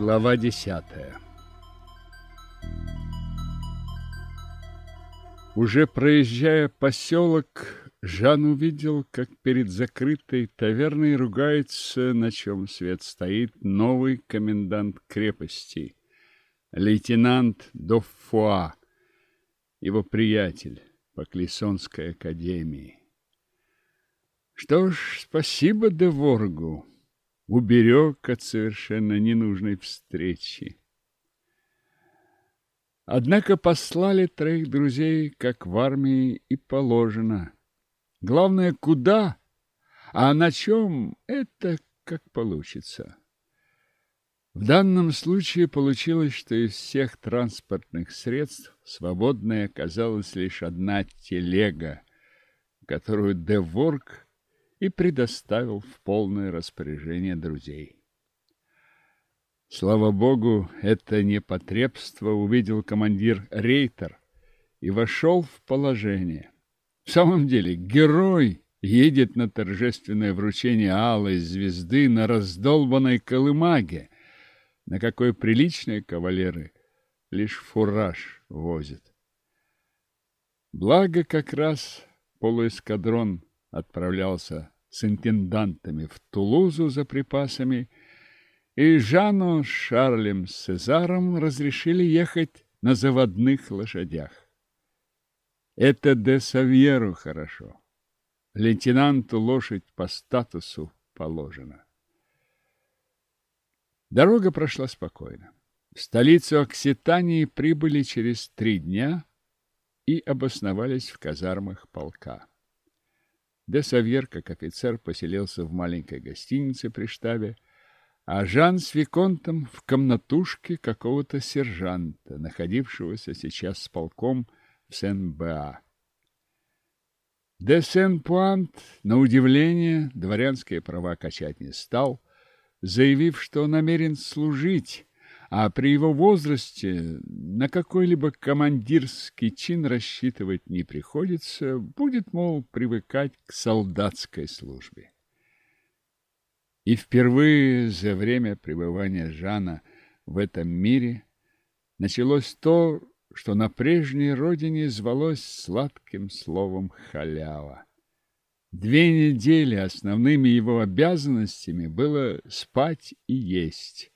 Глава десятая Уже проезжая поселок, Жан увидел, как перед закрытой таверной ругается, на чем свет стоит, новый комендант крепости, лейтенант Доффуа, его приятель по Клессонской академии. Что ж, спасибо Деворгу, уберег от совершенно ненужной встречи. Однако послали троих друзей, как в армии и положено. Главное, куда, а на чем – это как получится. В данном случае получилось, что из всех транспортных средств свободной оказалась лишь одна телега, которую Деворг и предоставил в полное распоряжение друзей. Слава богу, это непотребство увидел командир Рейтер и вошел в положение. В самом деле, герой едет на торжественное вручение алой звезды на раздолбанной колымаге, на какой приличные кавалеры лишь фураж возят. Благо как раз полуэскадрон отправлялся с интендантами в Тулузу за припасами, и Жану с Шарлем с Цезаром разрешили ехать на заводных лошадях. Это де Савьеру хорошо. Лейтенанту лошадь по статусу положена. Дорога прошла спокойно. В столицу Окситании прибыли через три дня и обосновались в казармах полка. Де Савьер, как офицер, поселился в маленькой гостинице при штабе, а Жан с Виконтом в комнатушке какого-то сержанта, находившегося сейчас с полком в Сен-Беа. Де Сен-Пуант, на удивление, дворянские права качать не стал, заявив, что намерен служить, а при его возрасте на какой-либо командирский чин рассчитывать не приходится, будет, мол, привыкать к солдатской службе. И впервые за время пребывания Жана в этом мире началось то, что на прежней родине звалось сладким словом халява. Две недели основными его обязанностями было спать и есть.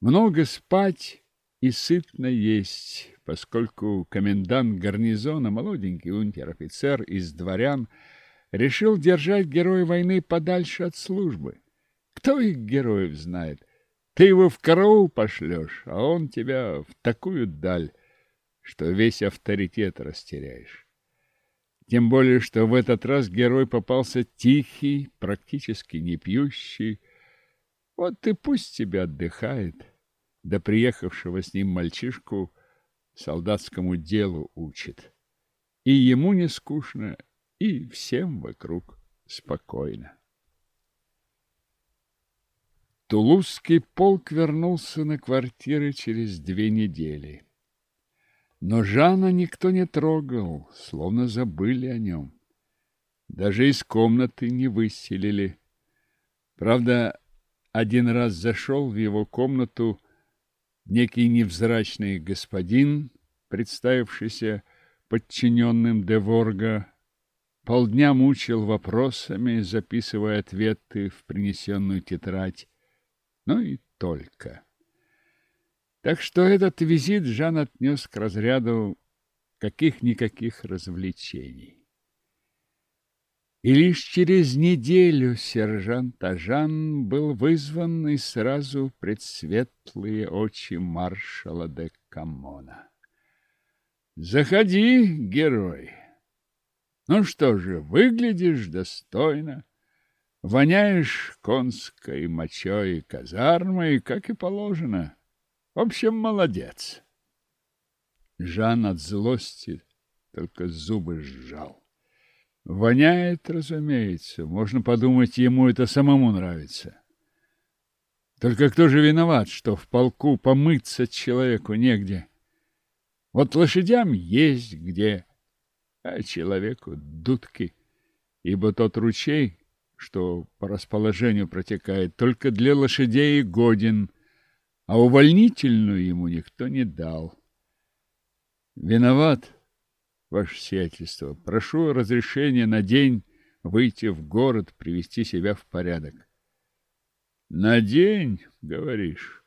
Много спать и сытно есть, поскольку комендант гарнизона, молоденький унтер-офицер из дворян, решил держать героя войны подальше от службы. Кто их героев знает? Ты его в караул пошлешь, а он тебя в такую даль, что весь авторитет растеряешь. Тем более, что в этот раз герой попался тихий, практически не пьющий. Вот и пусть тебя отдыхает да приехавшего с ним мальчишку солдатскому делу учит. И ему не скучно, и всем вокруг спокойно. Тулузский полк вернулся на квартиры через две недели. Но Жана никто не трогал, словно забыли о нем. Даже из комнаты не выселили. Правда, один раз зашел в его комнату некий невзрачный господин, представившийся подчиненным Деворга, полдня мучил вопросами, записывая ответы в принесенную тетрадь. Ну и только. Так что этот визит Жан отнес к разряду каких-никаких развлечений. И лишь через неделю сержант Ажан был вызван и сразу предсветлые очи маршала де Камона. «Заходи, герой! Ну что же, выглядишь достойно, воняешь конской мочой казармой, как и положено. В общем, молодец!» Жан от злости только зубы сжал. Воняет, разумеется. Можно подумать, ему это самому нравится. Только кто же виноват, что в полку помыться человеку негде? Вот лошадям есть где, а человеку дудки, ибо тот ручей, что по расположению протекает, только для лошадей годен, а увольнительную ему никто не дал. Виноват, ваше сиятельство. Прошу разрешения на день выйти в город, привести себя в порядок. На день, говоришь?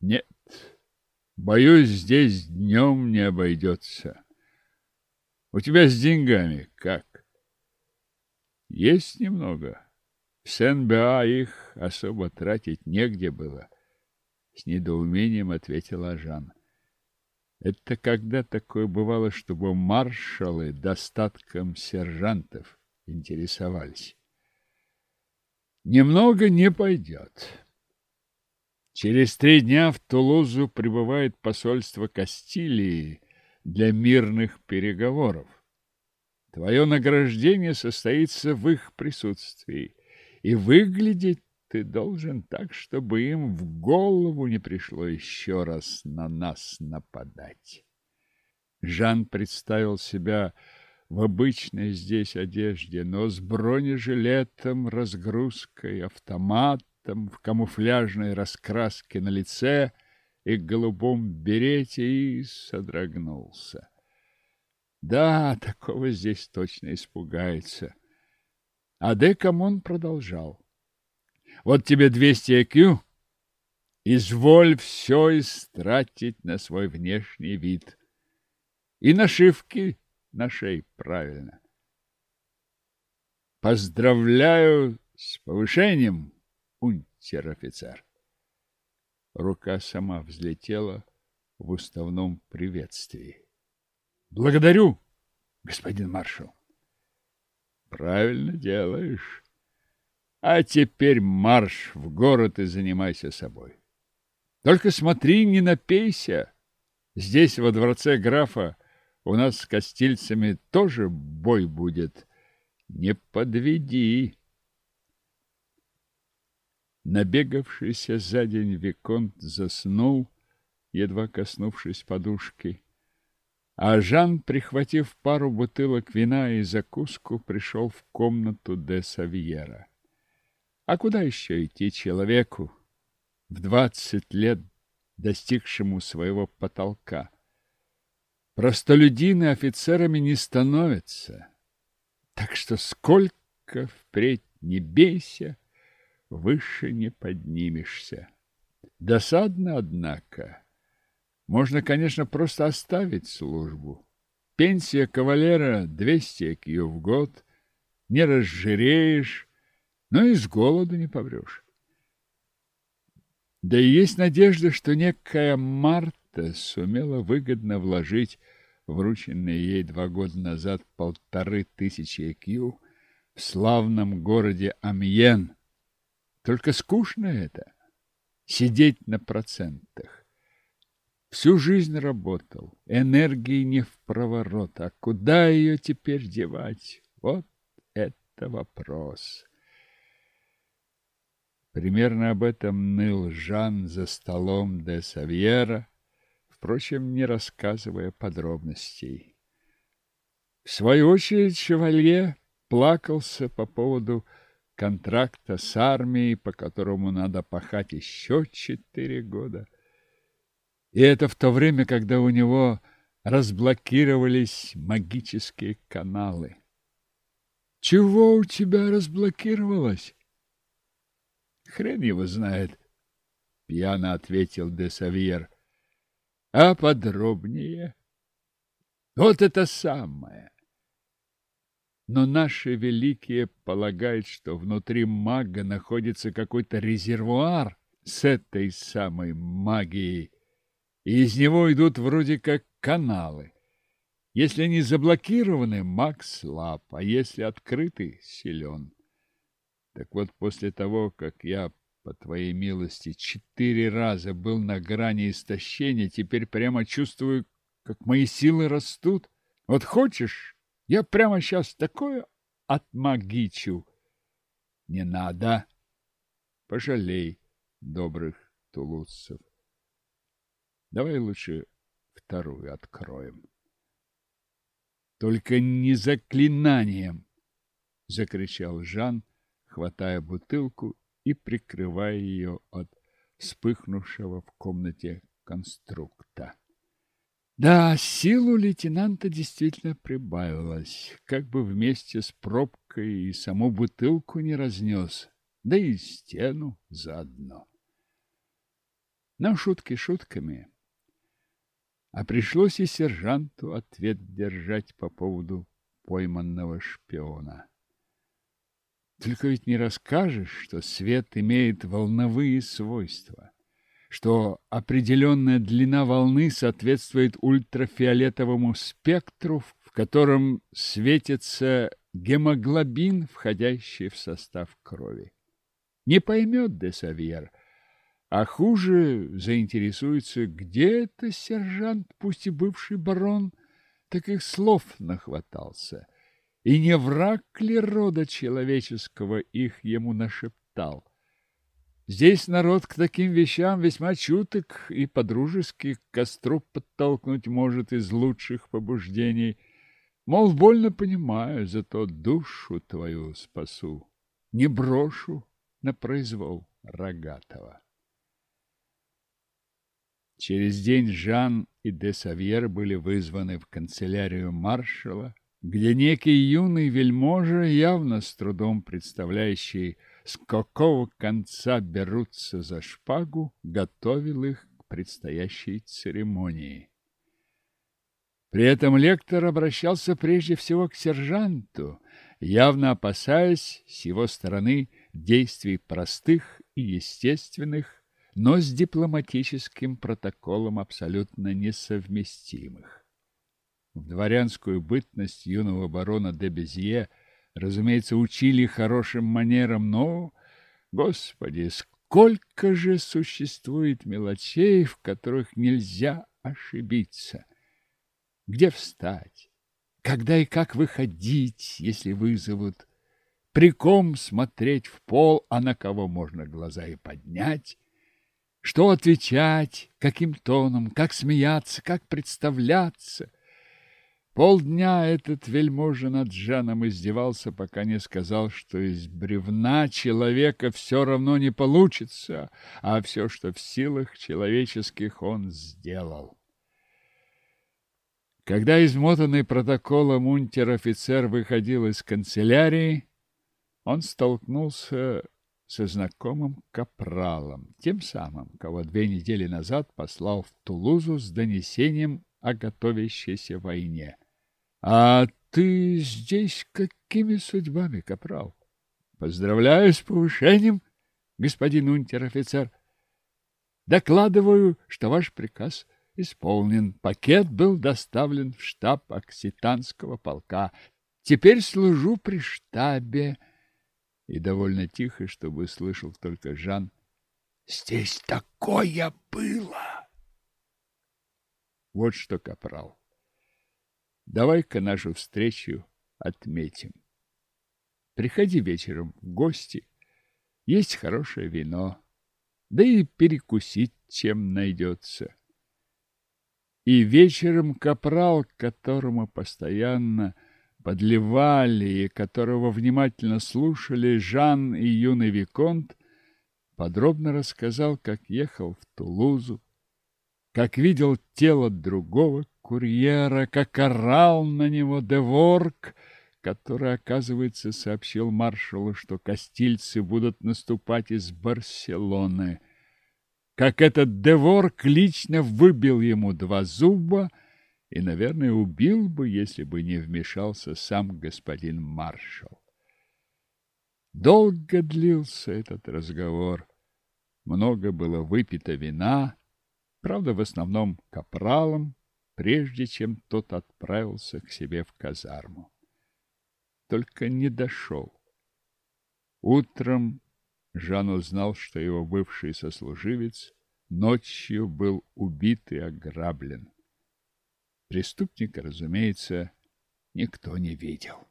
Нет. Боюсь, здесь днем не обойдется. У тебя с деньгами как? Есть немного. В Сен-Беа их особо тратить негде было. С недоумением ответила Жан. Это когда такое бывало, чтобы маршалы достатком сержантов интересовались? Немного не пойдет. Через три дня в Тулузу прибывает посольство Кастилии для мирных переговоров. Твое награждение состоится в их присутствии, и выглядеть ты должен так, чтобы им в голову не пришло еще раз на нас нападать. Жан представил себя в обычной здесь одежде, но с бронежилетом, разгрузкой, автоматом, в камуфляжной раскраске на лице и голубом берете и содрогнулся. Да, такого здесь точно испугается. А Декамон продолжал. Вот тебе 200 IQ. Изволь все истратить на свой внешний вид. И нашивки на шее правильно. Поздравляю с повышением, унтер-офицер. Рука сама взлетела в уставном приветствии. Благодарю, господин маршал. Правильно делаешь. А теперь марш в город и занимайся собой. Только смотри, не напейся. Здесь, во дворце графа, у нас с костильцами тоже бой будет. Не подведи. Набегавшийся за день Виконт заснул, едва коснувшись подушки. А Жан, прихватив пару бутылок вина и закуску, пришел в комнату де Савьера. А куда еще идти человеку, в двадцать лет достигшему своего потолка? Простолюдины офицерами не становятся, так что сколько впредь не бейся, выше не поднимешься. Досадно, однако. Можно, конечно, просто оставить службу. Пенсия кавалера — двести кью в год, не разжиреешь, но и с голоду не помрешь. Да и есть надежда, что некая Марта сумела выгодно вложить врученные ей два года назад полторы тысячи ЭКЮ в славном городе Амьен. Только скучно это — сидеть на процентах. Всю жизнь работал, энергии не в проворот, а куда ее теперь девать? Вот это вопрос. Примерно об этом ныл Жан за столом де Савьера, впрочем, не рассказывая подробностей. В свою очередь шевалье плакался по поводу контракта с армией, по которому надо пахать еще четыре года. И это в то время, когда у него разблокировались магические каналы. «Чего у тебя разблокировалось?» Хрен его знает, — пьяно ответил де Савьер. А подробнее? Вот это самое. Но наши великие полагают, что внутри мага находится какой-то резервуар с этой самой магией, и из него идут вроде как каналы. Если они заблокированы, маг слаб, а если открыты, силен. Так вот, после того, как я, по твоей милости, четыре раза был на грани истощения, теперь прямо чувствую, как мои силы растут. Вот хочешь, я прямо сейчас такое отмагичу. Не надо. Пожалей добрых тулузцев. Давай лучше вторую откроем. Только не заклинанием, закричал Жан, хватая бутылку и прикрывая ее от вспыхнувшего в комнате конструкта. Да, силу лейтенанта действительно прибавилось, как бы вместе с пробкой и саму бутылку не разнес, да и стену заодно. Но шутки шутками, а пришлось и сержанту ответ держать по поводу пойманного шпиона. Только ведь не расскажешь, что свет имеет волновые свойства, что определенная длина волны соответствует ультрафиолетовому спектру, в котором светится гемоглобин, входящий в состав крови. Не поймет де Савьер, а хуже заинтересуется, где это сержант, пусть и бывший барон, таких слов нахватался – и не враг ли рода человеческого их ему нашептал? Здесь народ к таким вещам весьма чуток и подружески к костру подтолкнуть может из лучших побуждений. Мол, больно понимаю, зато душу твою спасу, не брошу на произвол рогатого. Через день Жан и де Савьер были вызваны в канцелярию маршала, где некий юный вельможа, явно с трудом представляющий, с какого конца берутся за шпагу, готовил их к предстоящей церемонии. При этом лектор обращался прежде всего к сержанту, явно опасаясь с его стороны действий простых и естественных, но с дипломатическим протоколом абсолютно несовместимых. В дворянскую бытность юного барона де Безье, разумеется, учили хорошим манерам, но, господи, сколько же существует мелочей, в которых нельзя ошибиться. Где встать? Когда и как выходить, если вызовут? При ком смотреть в пол, а на кого можно глаза и поднять? Что отвечать, каким тоном, как смеяться, как представляться? Полдня этот вельможа над Жаном издевался, пока не сказал, что из бревна человека все равно не получится, а все, что в силах человеческих, он сделал. Когда измотанный протоколом унтер-офицер выходил из канцелярии, он столкнулся со знакомым капралом, тем самым, кого две недели назад послал в Тулузу с донесением о готовящейся войне. А ты здесь какими судьбами, капрал? Поздравляю с повышением, господин унтер-офицер. Докладываю, что ваш приказ исполнен. Пакет был доставлен в штаб Окситанского полка. Теперь служу при штабе. И довольно тихо, чтобы слышал только Жан. Здесь такое было! Вот что, капрал. Давай-ка нашу встречу отметим. Приходи вечером в гости. Есть хорошее вино. Да и перекусить чем найдется. И вечером капрал, которому постоянно подливали и которого внимательно слушали Жан и юный Виконт, подробно рассказал, как ехал в Тулузу, как видел тело другого курьера, как орал на него Деворг, который, оказывается, сообщил маршалу, что кастильцы будут наступать из Барселоны. Как этот Деворг лично выбил ему два зуба и, наверное, убил бы, если бы не вмешался сам господин маршал. Долго длился этот разговор. Много было выпито вина, правда, в основном капралом, прежде чем тот отправился к себе в казарму. Только не дошел. Утром Жан узнал, что его бывший сослуживец ночью был убит и ограблен. Преступника, разумеется, никто не видел.